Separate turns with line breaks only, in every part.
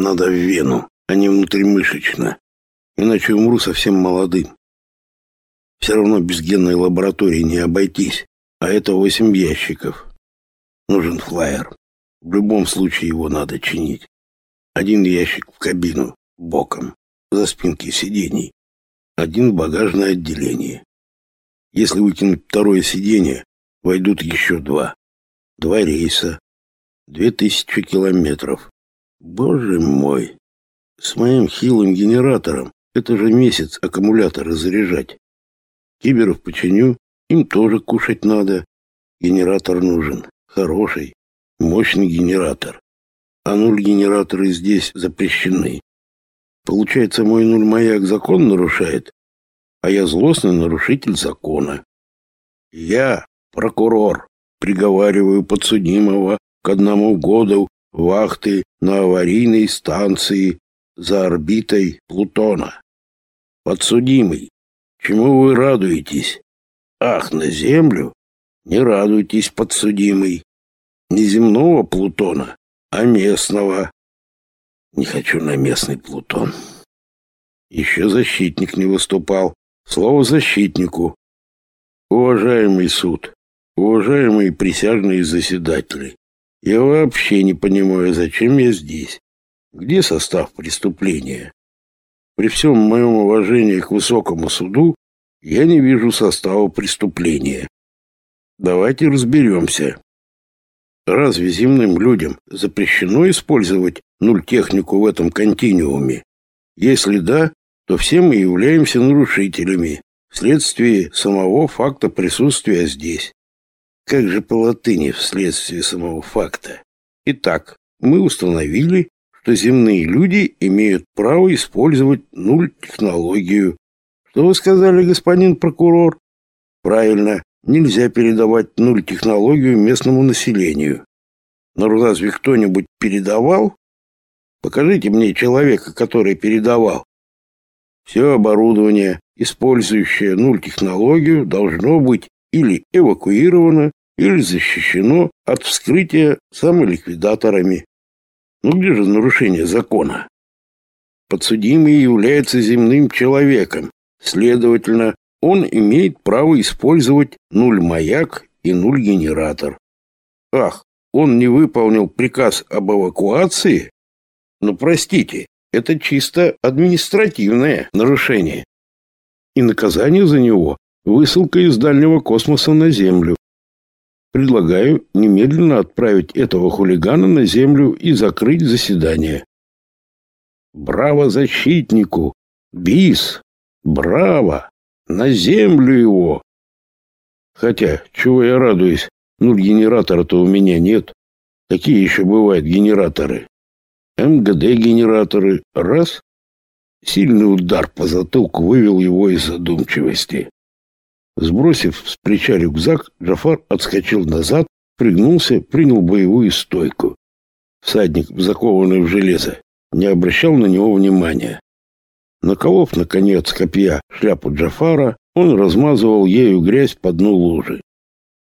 Надо в вену, а не внутримышечно. Иначе умру совсем молодым. Все равно без генной лаборатории не обойтись. А это восемь ящиков. Нужен флайер. В любом случае его надо чинить. Один ящик в кабину, боком, за спинки сидений. Один в багажное отделение. Если выкинуть второе сиденье, войдут еще два. Два рейса. Две тысячи километров. Боже мой! С моим хилым генератором это же месяц аккумуляторы заряжать. Киберов починю, им тоже кушать надо. Генератор нужен. Хороший, мощный генератор. А нуль-генераторы здесь запрещены. Получается, мой нуль-маяк закон нарушает, а я злостный нарушитель закона. Я, прокурор, приговариваю подсудимого к одному году вахты на аварийной станции за орбитой Плутона. Подсудимый, чему вы радуетесь? Ах, на Землю? Не радуйтесь, подсудимый. Не земного Плутона, а местного. Не хочу на местный Плутон. Еще защитник не выступал. Слово защитнику. Уважаемый суд, уважаемые присяжные заседатели, я вообще не понимаю, зачем я здесь. Где состав преступления? При всем моем уважении к высокому суду я не вижу состава преступления. Давайте разберемся. Разве земным людям запрещено использовать нуль-технику в этом континууме? Если да, то все мы являемся нарушителями вследствие самого факта присутствия здесь. Как же по латыни вследствие самого факта? Итак, мы установили, что земные люди имеют право использовать нуль-технологию что вы сказали, господин прокурор? Правильно, нельзя передавать нуль технологию местному населению. Но разве кто-нибудь передавал? Покажите мне человека, который передавал. Все оборудование, использующее нуль технологию, должно быть или эвакуировано, или защищено от вскрытия самоликвидаторами. Ну где же нарушение закона? Подсудимый является земным человеком, Следовательно, он имеет право использовать нуль-маяк и нуль-генератор. Ах, он не выполнил приказ об эвакуации? Но простите, это чисто административное нарушение. И наказание за него – высылка из дальнего космоса на Землю. Предлагаю немедленно отправить этого хулигана на Землю и закрыть заседание. Браво защитнику! Бис! Браво! На землю его! Хотя, чего я радуюсь, ну генератора-то у меня нет. Какие еще бывают генераторы? МГД-генераторы. Раз. Сильный удар по затылку вывел его из задумчивости. Сбросив с плеча рюкзак, Джафар отскочил назад, пригнулся, принял боевую стойку. Всадник, закованный в железо, не обращал на него внимания. Наколов, наконец, копья шляпу Джафара, он размазывал ею грязь по дну лужи.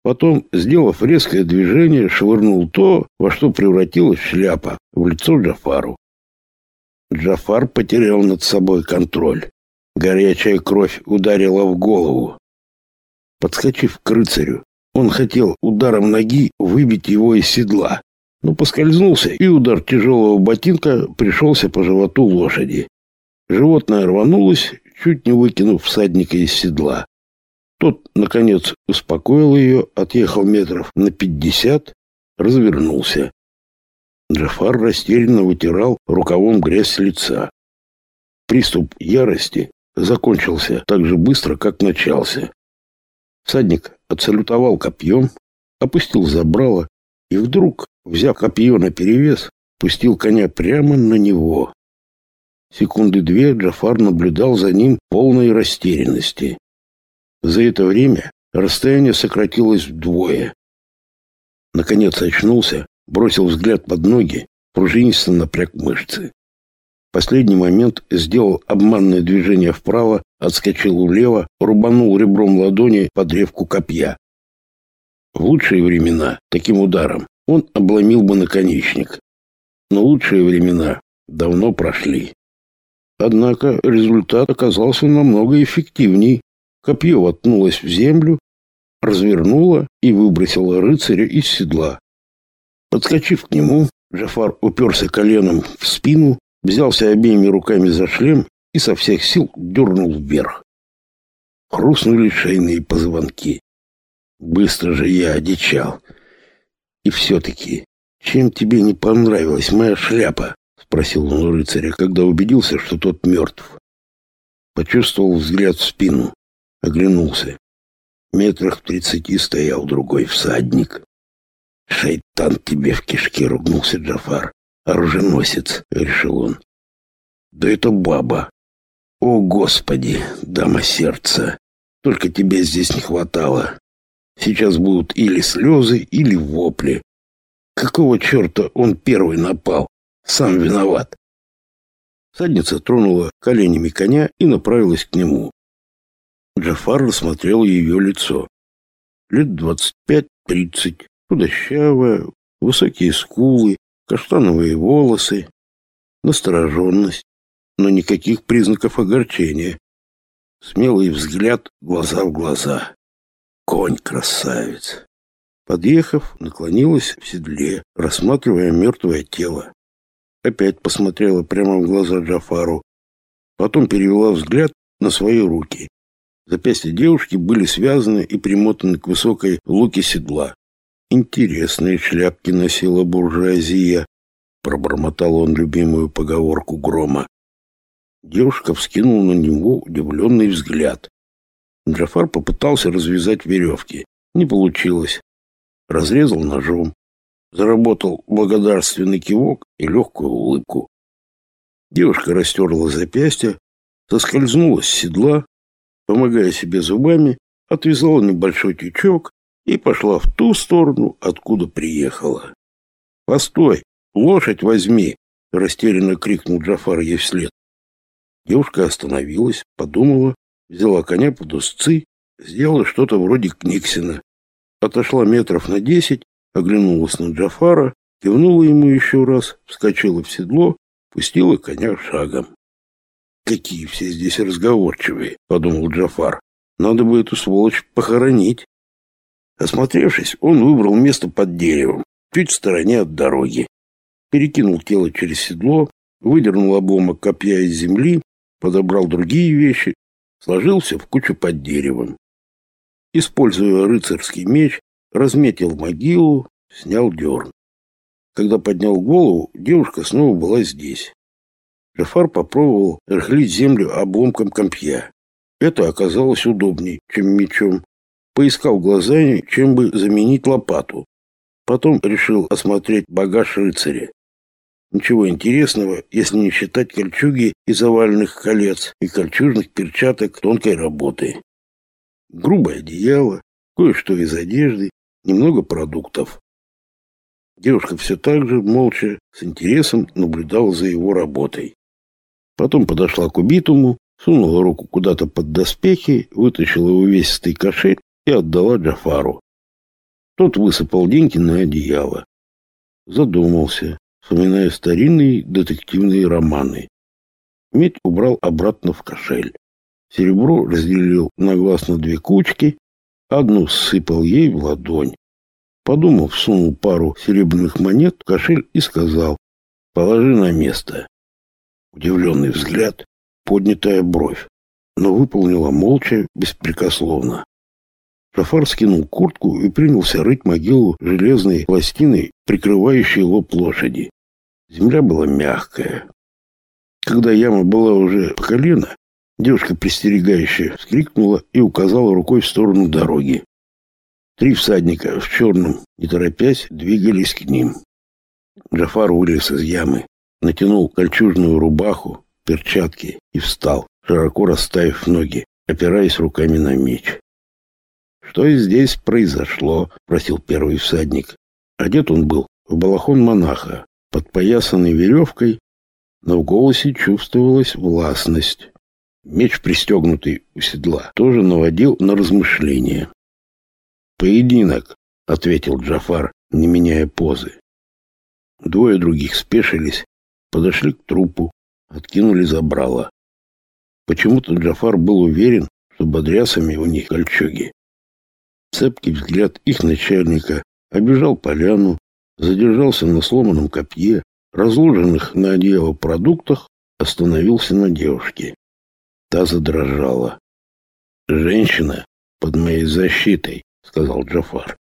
Потом, сделав резкое движение, швырнул то, во что превратилась шляпа, в лицо Джафару. Джафар потерял над собой контроль. Горячая кровь ударила в голову. Подскочив к рыцарю, он хотел ударом ноги выбить его из седла, но поскользнулся, и удар тяжелого ботинка пришелся по животу лошади. Животное рванулось, чуть не выкинув всадника из седла. Тот, наконец, успокоил ее, отъехал метров на пятьдесят, развернулся. Джафар растерянно вытирал рукавом грязь с лица. Приступ ярости закончился так же быстро, как начался. Всадник отсалютовал копьем, опустил забрало и вдруг, взяв копье наперевес, пустил коня прямо на него. Секунды две Джафар наблюдал за ним полной растерянности. За это время расстояние сократилось вдвое. Наконец очнулся, бросил взгляд под ноги, пружинисто напряг мышцы. В последний момент сделал обманное движение вправо, отскочил влево, рубанул ребром ладони под древку копья. В лучшие времена таким ударом он обломил бы наконечник. Но лучшие времена давно прошли. Однако результат оказался намного эффективней. Копье воткнулось в землю, развернуло и выбросило рыцаря из седла. Подскочив к нему, Джафар уперся коленом в спину, взялся обеими руками за шлем и со всех сил дернул вверх. Хрустнули шейные позвонки. Быстро же я одичал. И все-таки, чем тебе не понравилась моя шляпа? Спросил он у рыцаря, когда убедился, что тот мертв. Почувствовал взгляд в спину. Оглянулся. Метрах в тридцати стоял другой всадник. «Шайтан тебе в кишке!» — ругнулся Джафар. «Оруженосец!» — решил он. «Да это баба! О, Господи, дама сердца! Только тебе здесь не хватало. Сейчас будут или слезы, или вопли. Какого черта он первый напал? Сам виноват!» Садница тронула коленями коня и направилась к нему. Джафар рассмотрел ее лицо. Лет двадцать пять-тридцать, худощавая, высокие скулы, каштановые волосы, настороженность, но никаких признаков огорчения. Смелый взгляд, глаза в глаза. Конь красавец. Подъехав, наклонилась в седле, рассматривая мертвое тело. Опять посмотрела прямо в глаза Джафару. Потом перевела взгляд на свои руки. Запястья девушки были связаны и примотаны к высокой луке седла. Интересные шляпки носила буржуазия, пробормотал он любимую поговорку грома. Девушка вскинула на него удивленный взгляд. Джафар попытался развязать веревки. Не получилось. Разрезал ножом. Заработал благодарственный кивок и легкую улыбку. Девушка растерла запястье, соскользнула с седла, помогая себе зубами, отвязала небольшой тючок и пошла в ту сторону, откуда приехала. «Постой! Лошадь возьми!» — растерянно крикнул Джафар ей вслед. Девушка остановилась, подумала, взяла коня под узцы, сделала что-то вроде Книксина. Отошла метров на десять, оглянулась на Джафара, кивнула ему еще раз, вскочила в седло, пустила коня шагом. Какие все здесь разговорчивые, подумал Джафар. Надо бы эту сволочь похоронить. Осмотревшись, он выбрал место под деревом, чуть в стороне от дороги. Перекинул тело через седло, выдернул обломок копья из земли, подобрал другие вещи, сложил все в кучу под деревом. Используя рыцарский меч, разметил могилу, снял дерн. Когда поднял голову, девушка снова была здесь. Джафар попробовал рыхлить землю обломком компья. Это оказалось удобней, чем мечом. Поискал глазами, чем бы заменить лопату. Потом решил осмотреть багаж рыцаря. Ничего интересного, если не считать кольчуги из овальных колец и кольчужных перчаток тонкой работы. Грубое одеяло, кое-что из одежды, немного продуктов. Девушка все так же, молча, с интересом наблюдала за его работой. Потом подошла к убитому, сунула руку куда-то под доспехи, вытащила увесистый кошель и отдала Джафару. Тот высыпал деньги на одеяло. Задумался, вспоминая старинные детективные романы. Медь убрал обратно в кошель. Серебро разделил на глаз на две кучки, одну сыпал ей в ладонь. Подумав, сунул пару серебряных монет в кошель и сказал, положи на место. Удивленный взгляд, поднятая бровь, но выполнила молча, беспрекословно. Шафар скинул куртку и принялся рыть могилу железной пластиной, прикрывающей лоб лошади. Земля была мягкая. Когда яма была уже по колено, девушка пристерегающая вскрикнула и указала рукой в сторону дороги. Три всадника в черном, не торопясь, двигались к ним. Джафар вылез из ямы натянул кольчужную рубаху, перчатки и встал, широко расставив ноги, опираясь руками на меч. «Что здесь произошло?» — просил первый всадник. Одет он был в балахон монаха, подпоясанный веревкой, но в голосе чувствовалась властность. Меч, пристегнутый у седла, тоже наводил на размышления. «Поединок», — ответил Джафар, не меняя позы. Двое других спешились Подошли к трупу, откинули забрало. Почему-то Джафар был уверен, что бодрясами у них кольчуги. Цепкий взгляд их начальника обежал поляну, задержался на сломанном копье, разложенных на одеяло продуктах, остановился на девушке. Та задрожала. «Женщина под моей защитой», — сказал Джафар.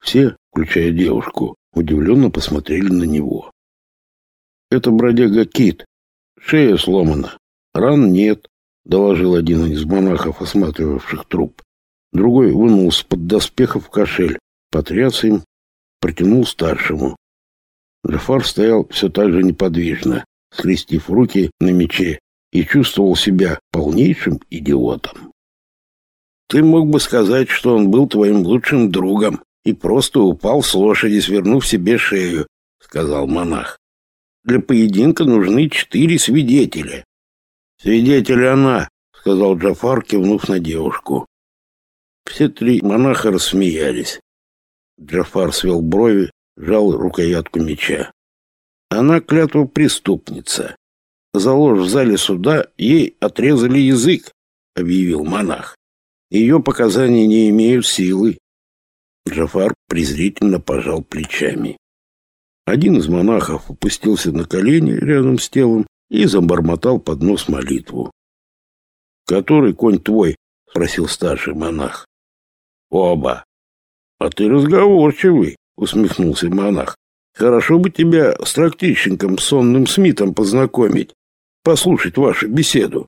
Все, включая девушку, удивленно посмотрели на него. «Это бродяга Кит. Шея сломана. Ран нет», — доложил один из монахов, осматривавших труп. Другой вынул из-под доспехов кошель, потряс им, протянул старшему. Джафар стоял все так же неподвижно, скрестив руки на мече, и чувствовал себя полнейшим идиотом. «Ты мог бы сказать, что он был твоим лучшим другом и просто упал с лошади, свернув себе шею», — сказал монах. «Для поединка нужны четыре свидетеля». «Свидетель она», — сказал Джафар, кивнув на девушку. Все три монаха рассмеялись. Джафар свел брови, жал рукоятку меча. Она клятва преступница. За ложь в зале суда ей отрезали язык, объявил монах. Ее показания не имеют силы. Джафар презрительно пожал плечами. Один из монахов опустился на колени рядом с телом и забормотал под нос молитву. «Который конь твой?» — спросил старший монах. «Оба». «А ты разговорчивый», — усмехнулся монах. «Хорошо бы тебя с трактирщиком сонным Смитом познакомить, послушать вашу беседу».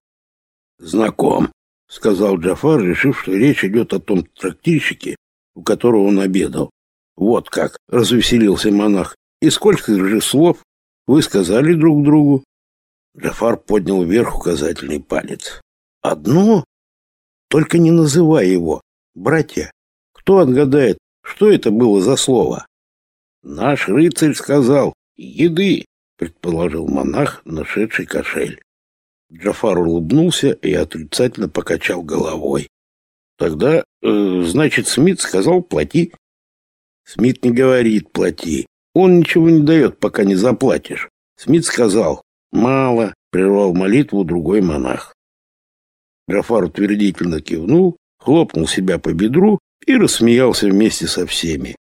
«Знаком», — сказал Джафар, решив, что речь идет о том трактирщике, у которого он обедал. «Вот как!» — развеселился монах. «И сколько же слов вы сказали друг другу?» Джафар поднял вверх указательный палец. «Одно? Только не называй его. Братья, кто отгадает, что это было за слово? Наш рыцарь сказал «еды», предположил монах, нашедший кошель. Джафар улыбнулся и отрицательно покачал головой. Тогда, э, значит, Смит сказал «плати». Смит не говорит «плати». Он ничего не дает, пока не заплатишь. Смит сказал «мало», прервал молитву другой монах. Джафар утвердительно кивнул, хлопнул себя по бедру и рассмеялся вместе со всеми.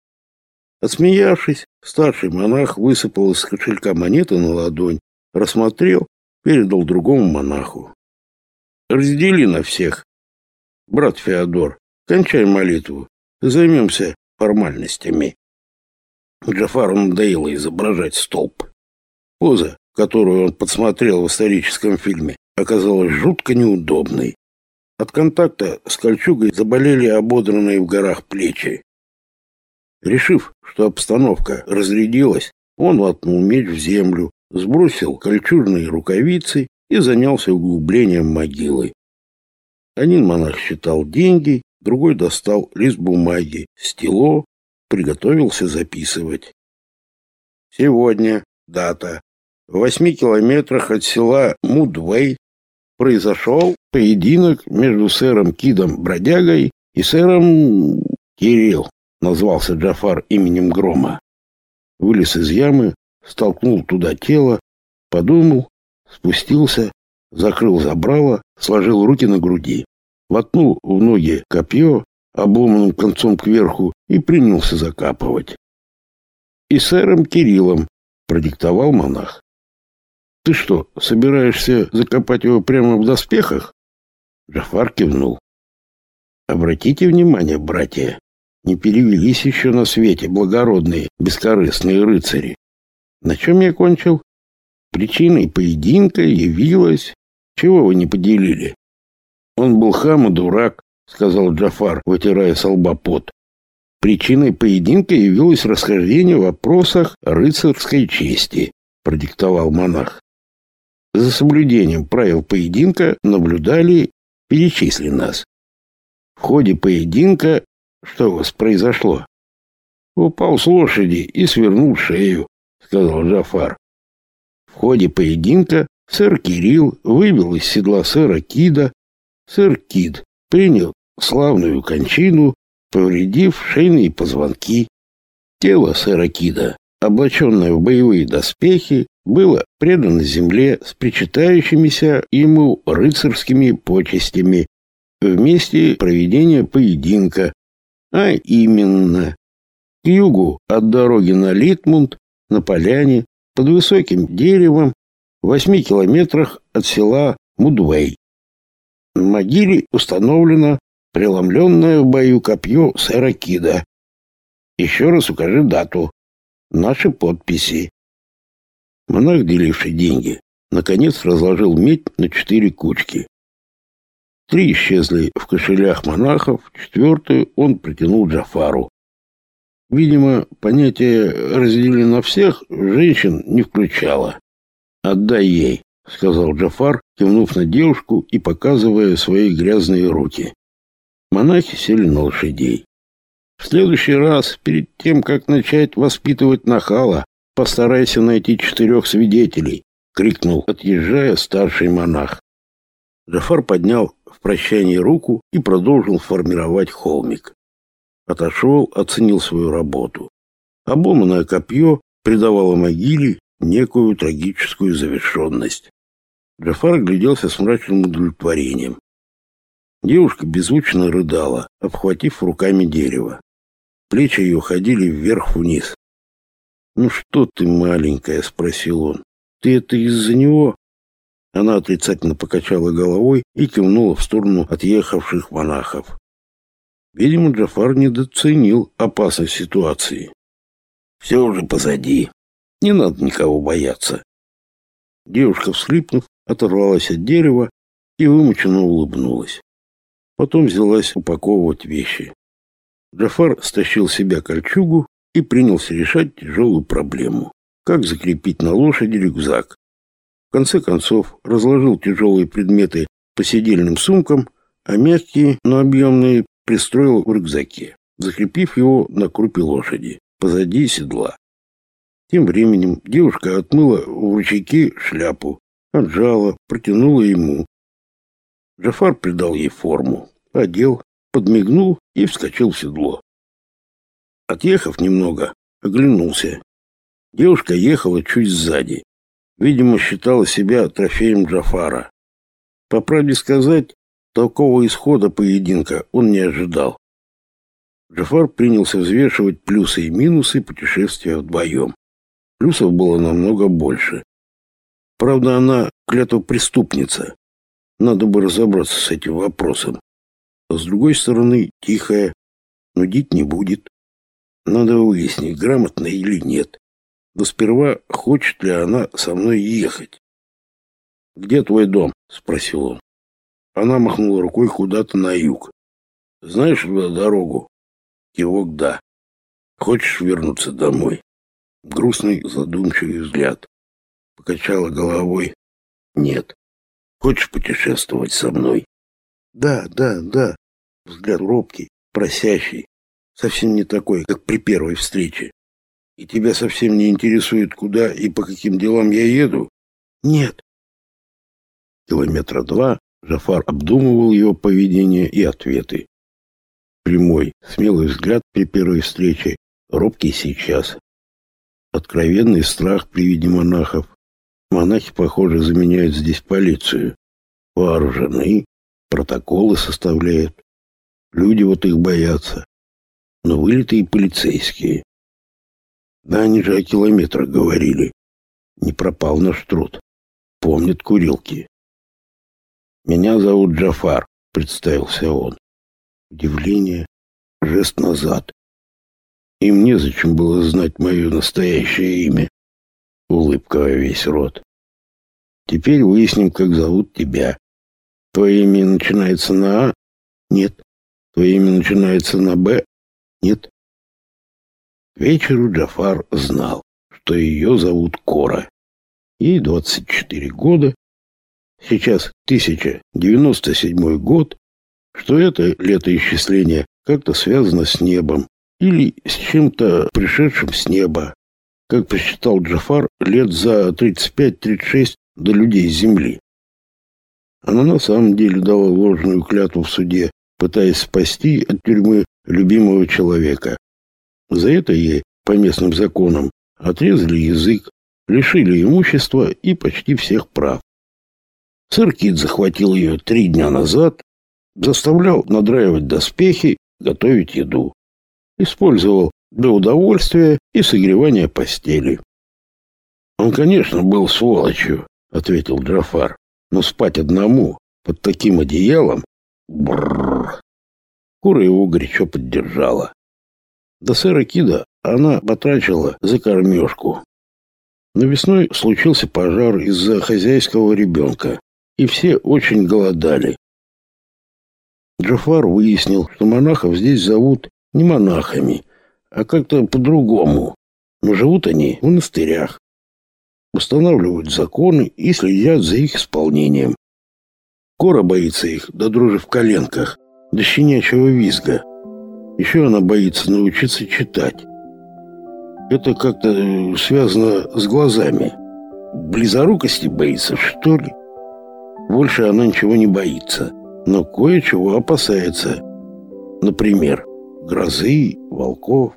Отсмеявшись, старший монах высыпал из кошелька монеты на ладонь, рассмотрел, передал другому монаху. «Раздели на всех. Брат Феодор, кончай молитву, займемся формальностями». Джафару надоело изображать столб. Поза, которую он подсмотрел в историческом фильме, оказалась жутко неудобной. От контакта с кольчугой заболели ободранные в горах плечи. Решив, что обстановка разрядилась, он воткнул меч в землю, сбросил кольчужные рукавицы и занялся углублением могилы. Один монах считал деньги, другой достал лист бумаги, стело, приготовился записывать. Сегодня дата. В восьми километрах от села Мудвей произошел поединок между сэром Кидом Бродягой и сэром Кирилл, назвался Джафар именем Грома. Вылез из ямы, столкнул туда тело, подумал, спустился, закрыл забрало, сложил руки на груди, воткнул в ноги копье, обломанным концом кверху, и принялся закапывать. И сэром Кириллом продиктовал монах. Ты что, собираешься закопать его прямо в доспехах? Джафар кивнул. Обратите внимание, братья, не перевелись еще на свете благородные, бескорыстные рыцари. На чем я кончил? Причиной поединка явилась... Чего вы не поделили? Он был хам и дурак, сказал Джафар, вытирая с лба пот. Причиной поединка явилось расхождение в вопросах рыцарской чести, продиктовал монах. За соблюдением правил поединка наблюдали, перечисли нас. В ходе поединка что у вас произошло? Упал с лошади и свернул шею, сказал Джафар. В ходе поединка сэр Кирилл выбил из седла сэра Кида. Сэр Кид принял славную кончину, повредив шейные позвонки. Тело сэра Кида, облаченное в боевые доспехи, было предано земле с причитающимися ему рыцарскими почестями в месте проведения поединка, а именно к югу от дороги на Литмунд, на поляне, под высоким деревом, в восьми километрах от села Мудвей. На могиле установлено преломленное в бою копье сэра Кида. Еще раз укажи дату. Наши подписи. Монах, деливший деньги, наконец разложил медь на четыре кучки. Три исчезли в кошелях монахов, четвертую он протянул Джафару. Видимо, понятие «разделили на всех» женщин не включало. «Отдай ей», — сказал Джафар, кивнув на девушку и показывая свои грязные руки. Монахи сели на лошадей. В следующий раз, перед тем, как начать воспитывать нахала, постарайся найти четырех свидетелей, крикнул, отъезжая старший монах. Джафар поднял в прощании руку и продолжил формировать холмик. Отошел, оценил свою работу. Обломанное копье придавало могиле некую трагическую завершенность. Джафар гляделся с мрачным удовлетворением. Девушка беззвучно рыдала, обхватив руками дерево. Плечи ее ходили вверх-вниз. «Ну что ты, маленькая?» — спросил он. «Ты это из-за него?» Она отрицательно покачала головой и кивнула в сторону отъехавших монахов. Видимо, Джафар недооценил опасность ситуации. «Все уже позади. Не надо никого бояться». Девушка, всхлипнув, оторвалась от дерева и вымученно улыбнулась. Потом взялась упаковывать вещи. Джафар стащил себя кольчугу и принялся решать тяжелую проблему. Как закрепить на лошади рюкзак? В конце концов, разложил тяжелые предметы по сидельным сумкам, а мягкие, но объемные пристроил в рюкзаке, закрепив его на крупе лошади, позади седла. Тем временем девушка отмыла в ручейке шляпу, отжала, протянула ему. Джафар придал ей форму, одел, подмигнул и вскочил в седло. Отъехав немного, оглянулся. Девушка ехала чуть сзади. Видимо, считала себя трофеем Джафара. По правде сказать, Такого исхода поединка он не ожидал. Джафар принялся взвешивать плюсы и минусы путешествия вдвоем. Плюсов было намного больше. Правда, она клятва преступница. Надо бы разобраться с этим вопросом. А с другой стороны, тихая, нудить не будет. Надо выяснить, грамотно или нет. Но сперва, хочет ли она со мной ехать. «Где твой дом?» — спросил он. Она махнула рукой куда-то на юг. «Знаешь туда дорогу?» Кивок «да». «Хочешь вернуться домой?» Грустный, задумчивый взгляд. Покачала головой. «Нет. Хочешь путешествовать со мной?» «Да, да, да». Взгляд робкий, просящий. Совсем не такой, как при первой встрече. «И тебя совсем не интересует, куда и по каким делам я еду?» «Нет». Километра два Жафар обдумывал его поведение и ответы. Прямой, смелый взгляд при первой встрече, робкий сейчас. Откровенный страх при виде монахов. Монахи, похоже, заменяют здесь полицию. Вооружены, протоколы составляют. Люди вот их боятся. Но вылитые полицейские. Да они же о километрах говорили. Не пропал наш труд. Помнят курилки. «Меня зовут Джафар», — представился он. Удивление, жест назад. Им незачем было знать мое настоящее имя. Улыбка во весь рот. Теперь выясним, как зовут тебя. Твое имя начинается на А? Нет. Твое имя начинается на Б? Нет. Вечеру Джафар знал, что ее зовут Кора. Ей 24 года, сейчас 1097 год, что это летоисчисление как-то связано с небом или с чем-то пришедшим с неба. Как посчитал Джафар, лет за 35-36 до людей Земли. Она на самом деле дала ложную клятву в суде, пытаясь спасти от тюрьмы любимого человека. За это ей, по местным законам, отрезали язык, лишили имущества и почти всех прав. Сэр Кит захватил ее три дня назад, заставлял надраивать доспехи, готовить еду. Использовал для удовольствия и согревания постели. «Он, конечно, был сволочью», — ответил Джафар, «но спать одному под таким одеялом...» Бррр. Кура его горячо поддержала. До сэра Кида она потрачила за кормежку. Но весной случился пожар из-за хозяйского ребенка, и все очень голодали. Джафар выяснил, что монахов здесь зовут не монахами, а как-то по-другому. Но живут они в монастырях. Устанавливают законы и следят за их исполнением. Кора боится их до дрожи в коленках, до щенячьего визга. Еще она боится научиться читать. Это как-то э, связано с глазами. Близорукости боится, что ли? Больше она ничего не боится, но кое-чего опасается. Например, грозы, волков,